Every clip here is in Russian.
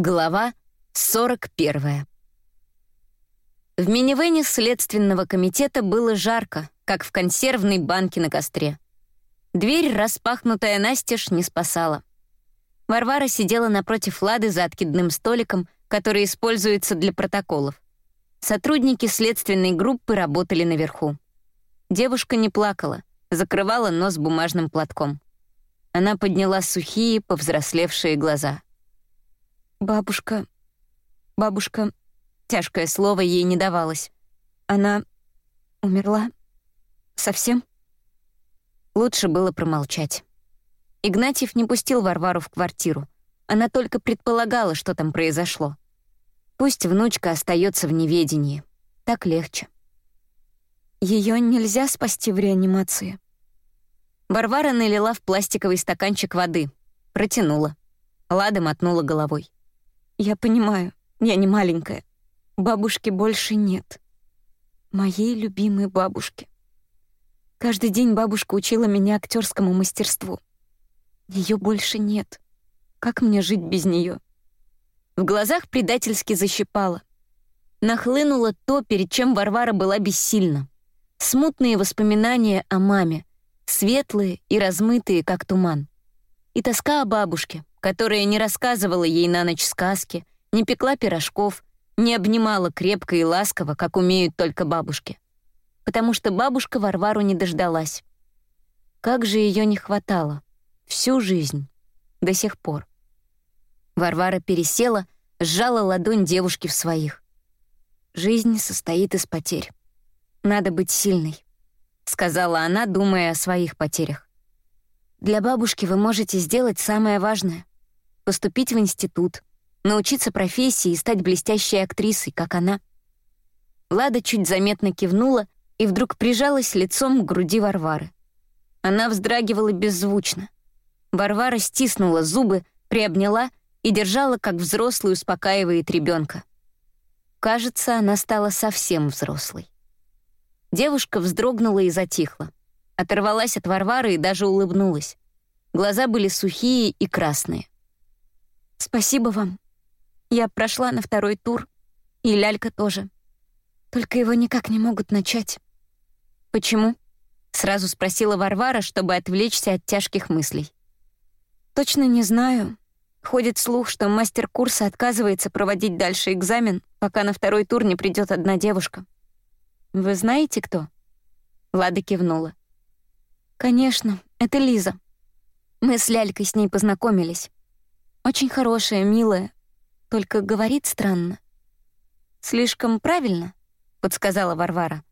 Глава 41. В минивэне Следственного комитета было жарко, как в консервной банке на костре. Дверь, распахнутая настежь, не спасала. Варвара сидела напротив Лады за откидным столиком, который используется для протоколов. Сотрудники следственной группы работали наверху. Девушка не плакала, закрывала нос бумажным платком. Она подняла сухие, повзрослевшие глаза — Бабушка... Бабушка... Тяжкое слово ей не давалось. Она умерла? Совсем? Лучше было промолчать. Игнатьев не пустил Варвару в квартиру. Она только предполагала, что там произошло. Пусть внучка остается в неведении. Так легче. Ее нельзя спасти в реанимации. Варвара налила в пластиковый стаканчик воды. Протянула. Лада мотнула головой. Я понимаю, я не маленькая. Бабушки больше нет. Моей любимой бабушки. Каждый день бабушка учила меня актерскому мастерству. Ее больше нет. Как мне жить без нее? В глазах предательски защипало. Нахлынуло то, перед чем Варвара была бессильна. Смутные воспоминания о маме, светлые и размытые, как туман. И тоска о бабушке, которая не рассказывала ей на ночь сказки, не пекла пирожков, не обнимала крепко и ласково, как умеют только бабушки. Потому что бабушка Варвару не дождалась. Как же ее не хватало. Всю жизнь. До сих пор. Варвара пересела, сжала ладонь девушки в своих. «Жизнь состоит из потерь. Надо быть сильной», — сказала она, думая о своих потерях. «Для бабушки вы можете сделать самое важное поступить в институт, научиться профессии и стать блестящей актрисой, как она. Лада чуть заметно кивнула и вдруг прижалась лицом к груди Варвары. Она вздрагивала беззвучно. Варвара стиснула зубы, приобняла и держала, как взрослый успокаивает ребенка. Кажется, она стала совсем взрослой. Девушка вздрогнула и затихла. Оторвалась от Варвары и даже улыбнулась. Глаза были сухие и красные. «Спасибо вам. Я прошла на второй тур, и Лялька тоже. Только его никак не могут начать». «Почему?» — сразу спросила Варвара, чтобы отвлечься от тяжких мыслей. «Точно не знаю. Ходит слух, что мастер курса отказывается проводить дальше экзамен, пока на второй тур не придет одна девушка. Вы знаете, кто?» Лада кивнула. «Конечно, это Лиза. Мы с Лялькой с ней познакомились. Очень хорошая, милая, только говорит странно. «Слишком правильно», — подсказала Варвара.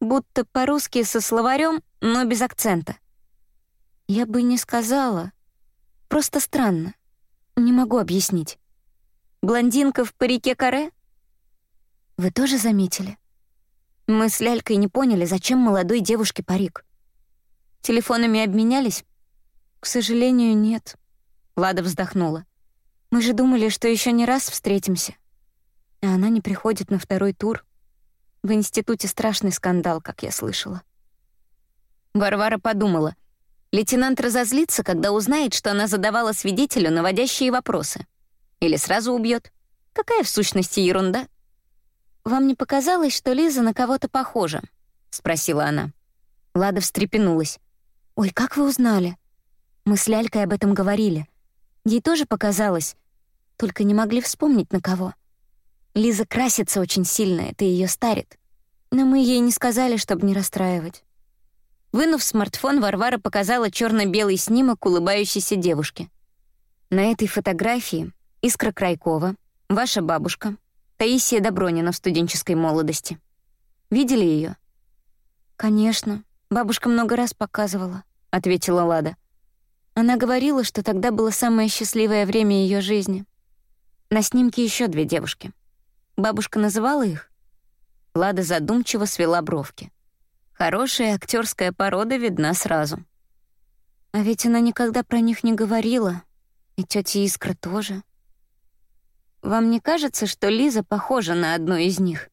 «Будто по-русски со словарем, но без акцента». «Я бы не сказала. Просто странно. Не могу объяснить. Блондинка в парике каре?» «Вы тоже заметили?» Мы с Лялькой не поняли, зачем молодой девушке парик. Телефонами обменялись? К сожалению, нет. Лада вздохнула. Мы же думали, что еще не раз встретимся. А она не приходит на второй тур. В институте страшный скандал, как я слышала. Варвара подумала. Лейтенант разозлится, когда узнает, что она задавала свидетелю наводящие вопросы. Или сразу убьет. Какая в сущности ерунда? «Вам не показалось, что Лиза на кого-то похожа?» — спросила она. Лада встрепенулась. «Ой, как вы узнали?» Мы с Лялькой об этом говорили. Ей тоже показалось, только не могли вспомнить на кого. Лиза красится очень сильно, это ее старит. Но мы ей не сказали, чтобы не расстраивать. Вынув смартфон, Варвара показала черно белый снимок улыбающейся девушки. На этой фотографии Искра Крайкова, ваша бабушка, Таисия Добронина в студенческой молодости. Видели ее? «Конечно. Бабушка много раз показывала», — ответила Лада. Она говорила, что тогда было самое счастливое время ее жизни. На снимке еще две девушки. Бабушка называла их? Лада задумчиво свела бровки. Хорошая актерская порода видна сразу. А ведь она никогда про них не говорила. И тетя Искра тоже. Вам не кажется, что Лиза похожа на одну из них?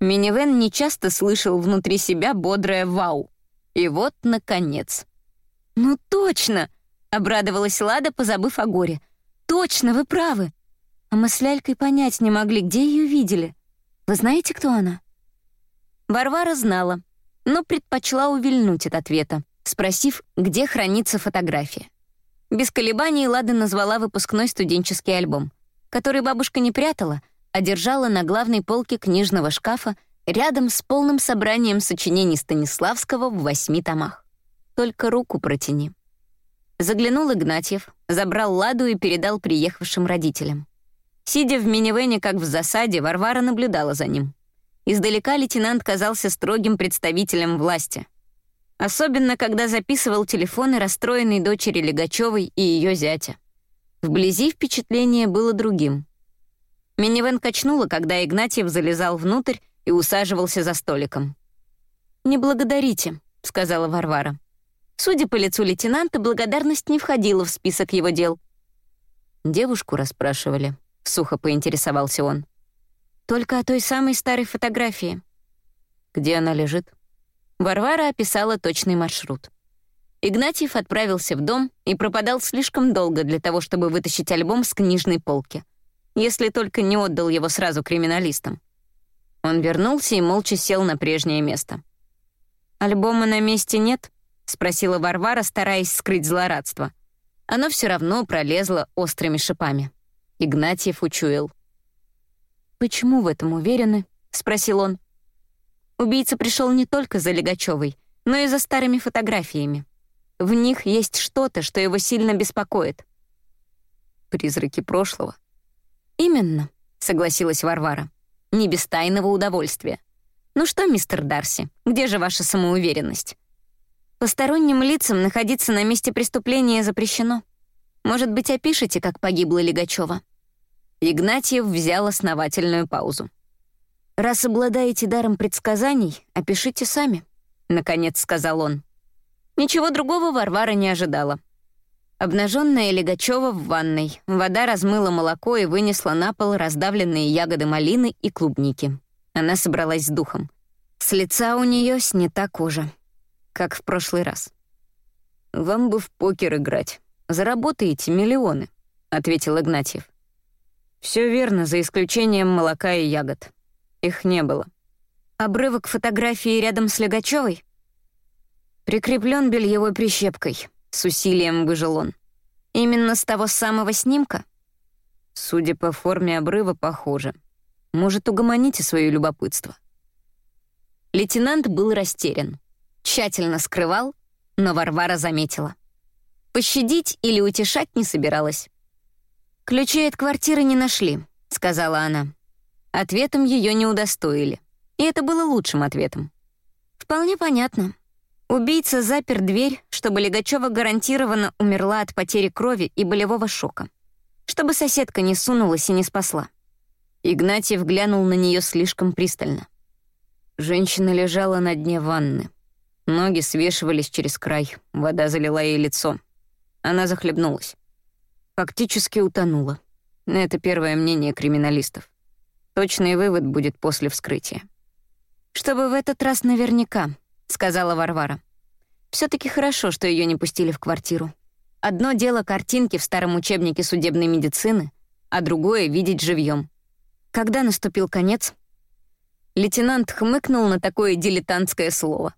Минивэн нечасто слышал внутри себя бодрое «вау». И вот, наконец. «Ну точно!» — обрадовалась Лада, позабыв о горе. «Точно, вы правы. А мы с Лялькой понять не могли, где ее видели. Вы знаете, кто она?» Варвара знала, но предпочла увильнуть от ответа, спросив, где хранится фотография. Без колебаний Лада назвала выпускной студенческий альбом, который бабушка не прятала, а держала на главной полке книжного шкафа рядом с полным собранием сочинений Станиславского в восьми томах. Только руку протяни. Заглянул Игнатьев, забрал Ладу и передал приехавшим родителям. Сидя в минивэне, как в засаде, Варвара наблюдала за ним. Издалека лейтенант казался строгим представителем власти. Особенно, когда записывал телефоны расстроенной дочери Легачевой и ее зятя. Вблизи впечатление было другим. Минивэн качнуло, когда Игнатьев залезал внутрь и усаживался за столиком. «Не благодарите», — сказала Варвара. Судя по лицу лейтенанта, благодарность не входила в список его дел. «Девушку расспрашивали», — сухо поинтересовался он. «Только о той самой старой фотографии». «Где она лежит?» Варвара описала точный маршрут. Игнатьев отправился в дом и пропадал слишком долго для того, чтобы вытащить альбом с книжной полки. Если только не отдал его сразу криминалистам. Он вернулся и молча сел на прежнее место. «Альбома на месте нет?» — спросила Варвара, стараясь скрыть злорадство. Оно все равно пролезло острыми шипами. Игнатьев учуял. «Почему в этом уверены?» — спросил он. Убийца пришел не только за Легачевой, но и за старыми фотографиями. В них есть что-то, что его сильно беспокоит. «Призраки прошлого?» «Именно», — согласилась Варвара. «Не без тайного удовольствия. Ну что, мистер Дарси, где же ваша самоуверенность? Посторонним лицам находиться на месте преступления запрещено. Может быть, опишите, как погибла Легачева?» Игнатьев взял основательную паузу. «Раз обладаете даром предсказаний, опишите сами», — наконец сказал он. Ничего другого Варвара не ожидала. Обнаженная Легачева в ванной. Вода размыла молоко и вынесла на пол раздавленные ягоды малины и клубники. Она собралась с духом. С лица у нее снята кожа, как в прошлый раз. «Вам бы в покер играть. Заработаете миллионы», — ответил Игнатьев. Все верно, за исключением молока и ягод. Их не было. Обрывок фотографии рядом с Легачевой? Прикреплен бельевой прищепкой. С усилием выжил он. Именно с того самого снимка? Судя по форме обрыва, похоже. Может, угомоните свое любопытство. Лейтенант был растерян. Тщательно скрывал, но Варвара заметила. Пощадить или утешать не собиралась. «Ключей от квартиры не нашли», — сказала она. Ответом ее не удостоили. И это было лучшим ответом. Вполне понятно. Убийца запер дверь, чтобы Легачева гарантированно умерла от потери крови и болевого шока. Чтобы соседка не сунулась и не спасла. Игнатьев глянул на нее слишком пристально. Женщина лежала на дне ванны. Ноги свешивались через край, вода залила ей лицо. Она захлебнулась. Фактически утонула. Это первое мнение криминалистов. Точный вывод будет после вскрытия. «Чтобы в этот раз наверняка», — сказала Варвара. все таки хорошо, что ее не пустили в квартиру. Одно дело картинки в старом учебнике судебной медицины, а другое — видеть живьем. Когда наступил конец? Лейтенант хмыкнул на такое дилетантское слово.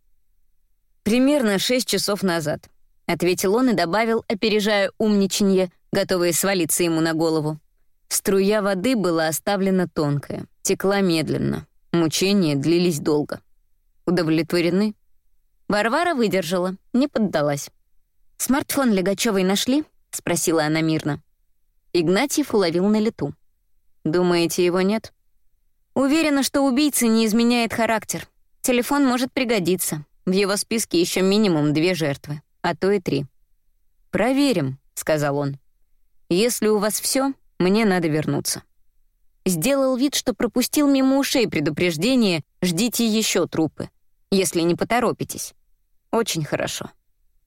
«Примерно шесть часов назад», — ответил он и добавил, опережая умничанье, готовые свалиться ему на голову. Струя воды была оставлена тонкая, текла медленно. Мучения длились долго. Удовлетворены? Варвара выдержала, не поддалась. «Смартфон Легачевой нашли?» — спросила она мирно. Игнатьев уловил на лету. «Думаете, его нет?» «Уверена, что убийца не изменяет характер. Телефон может пригодиться. В его списке еще минимум две жертвы, а то и три». «Проверим», — сказал он. «Если у вас все, мне надо вернуться». Сделал вид, что пропустил мимо ушей предупреждение «Ждите еще трупы, если не поторопитесь». Очень хорошо.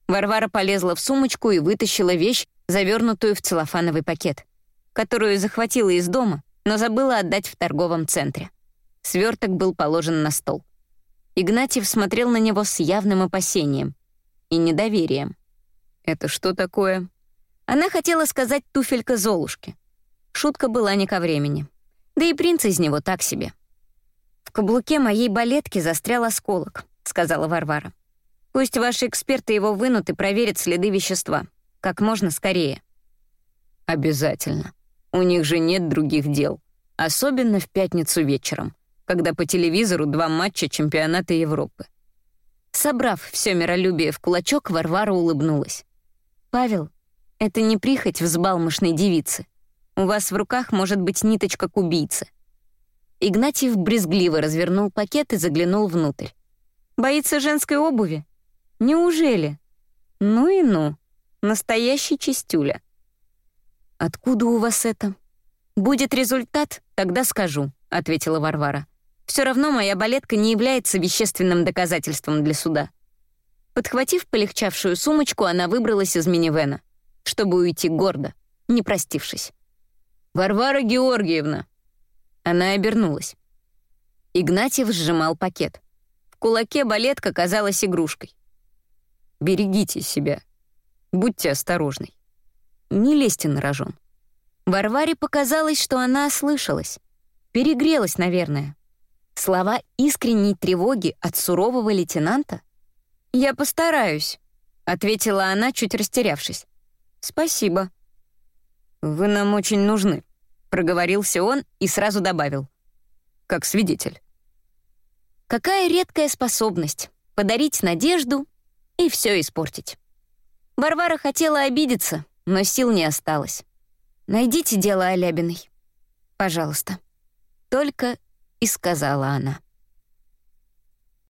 Варвара полезла в сумочку и вытащила вещь, завернутую в целлофановый пакет, которую захватила из дома, но забыла отдать в торговом центре. Сверток был положен на стол. Игнатьев смотрел на него с явным опасением и недоверием. «Это что такое?» Она хотела сказать туфелька Золушки, Шутка была не ко времени. Да и принц из него так себе. «В каблуке моей балетки застрял осколок», — сказала Варвара. «Пусть ваши эксперты его вынут и проверят следы вещества. Как можно скорее». «Обязательно. У них же нет других дел. Особенно в пятницу вечером, когда по телевизору два матча чемпионата Европы». Собрав все миролюбие в кулачок, Варвара улыбнулась. «Павел, это не прихоть взбалмошной девицы. У вас в руках может быть ниточка к убийце». Игнатьев брезгливо развернул пакет и заглянул внутрь. «Боится женской обуви? Неужели? Ну и ну. Настоящий чистюля». «Откуда у вас это?» «Будет результат, тогда скажу», — ответила Варвара. Все равно моя балетка не является вещественным доказательством для суда». Подхватив полегчавшую сумочку, она выбралась из минивэна, чтобы уйти гордо, не простившись. «Варвара Георгиевна!» Она обернулась. Игнатьев сжимал пакет. В кулаке балетка казалась игрушкой. «Берегите себя. Будьте осторожной. Не лезьте на рожон». Варваре показалось, что она ослышалась. Перегрелась, наверное. Слова искренней тревоги от сурового лейтенанта? «Я постараюсь», — ответила она, чуть растерявшись. «Спасибо». «Вы нам очень нужны», — проговорился он и сразу добавил. «Как свидетель». Какая редкая способность — подарить надежду и все испортить. Варвара хотела обидеться, но сил не осталось. «Найдите дело Алябиной. Пожалуйста. Только и сказала она.